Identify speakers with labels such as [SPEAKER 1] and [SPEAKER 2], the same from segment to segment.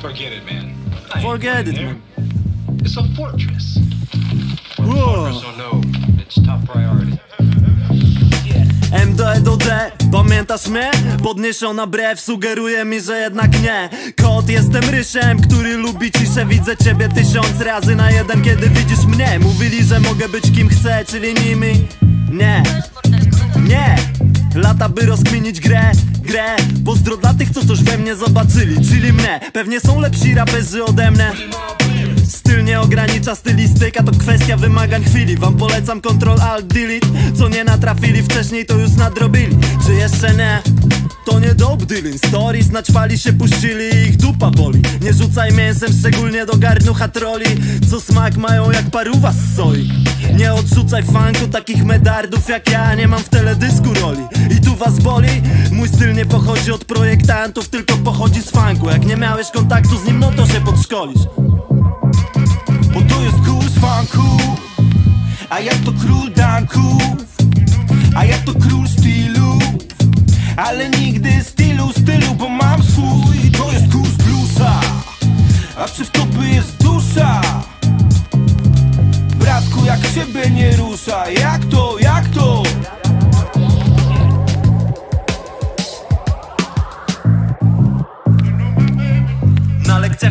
[SPEAKER 1] Forget it, man. I
[SPEAKER 2] Forget it, man.
[SPEAKER 1] It's a fortress.
[SPEAKER 2] Whoa.
[SPEAKER 1] Don't know it's top priority.
[SPEAKER 2] M do E do D, pamiętasz mnie? Podniesiona brew sugeruje mi, że jednak nie Kot jestem ryszem, który lubi ciszę Widzę ciebie tysiąc razy na jeden, kiedy widzisz mnie Mówili, że mogę być kim chcę, czyli nimi nie Lata by rozkminić grę, grę. Pozdro dla tych, co coś we mnie zobaczyli Czyli mnie, pewnie są lepsi raperzy ode mnie. Styl nie ogranicza stylistyka, to kwestia wymagań chwili. Wam polecam Ctrl Alt Delete. Co nie natrafili wcześniej to już nadrobili. Czy jeszcze nie? To nie dope dealing. Stories naćpali się puścili ich dupa boli. Nie rzucaj mięsem, szczególnie do garnucha troli Co smak mają jak paruwa z soi. Nie odrzucaj funku takich medardów jak ja. Nie mam w teledysku was boli? Mój styl nie pochodzi od projektantów Tylko pochodzi z funku Jak nie miałeś kontaktu z nim, no to się podszkolisz
[SPEAKER 3] Bo to jest kurs funku A ja to król danków A ja to król stylu Ale nigdy stylu, stylu Bo mam swój To jest kurs bluesa A czy w tobie jest dusza? Bratku, jak ciebie nie rusza Jak to, jak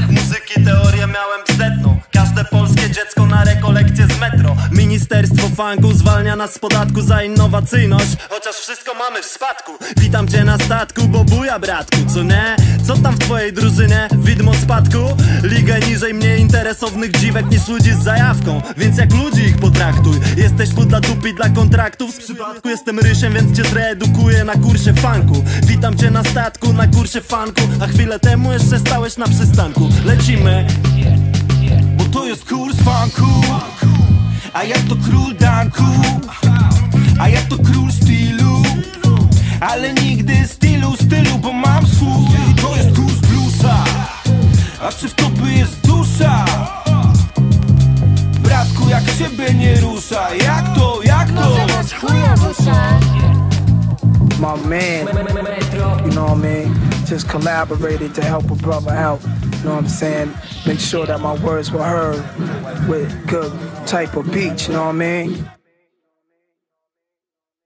[SPEAKER 2] Muzyki teorię miałem setną. Każde polskie dziecko na rekolekcję z metro. Ministerstwo funku zwalnia nas z podatku za innowacyjność. Chociaż wszystko mamy w spadku. Witam cię na statku, bo buja bratku, co nie? Co tam w twojej drużynie? Widmo spadku? Ligę niżej mnie interesownych dziwek niż ludzi z zajawką. Więc jak ludzi ich potraktuj Jesteś tu dla dupi, dla kontraktów. W przypadku jestem rysiem, więc cię zreedukuję na kursie funku. Witam cię na statku, na kursie funku. A chwilę temu jeszcze stałeś na przystanku. Lecimy.
[SPEAKER 3] Bo to jest kurs funku. A ja to król danku. A ja to król stylu. Ale nigdy czy w tobie jest dusza? Bratku, jak ciebie nie rusza Jak to, jak to?
[SPEAKER 4] my man, you know what I mean, just collaborated to help a brother out. You know what I'm saying? Make sure that my words were heard with good type of beats, you know what I mean?